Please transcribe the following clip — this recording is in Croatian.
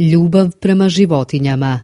Ljubav prema životinjama.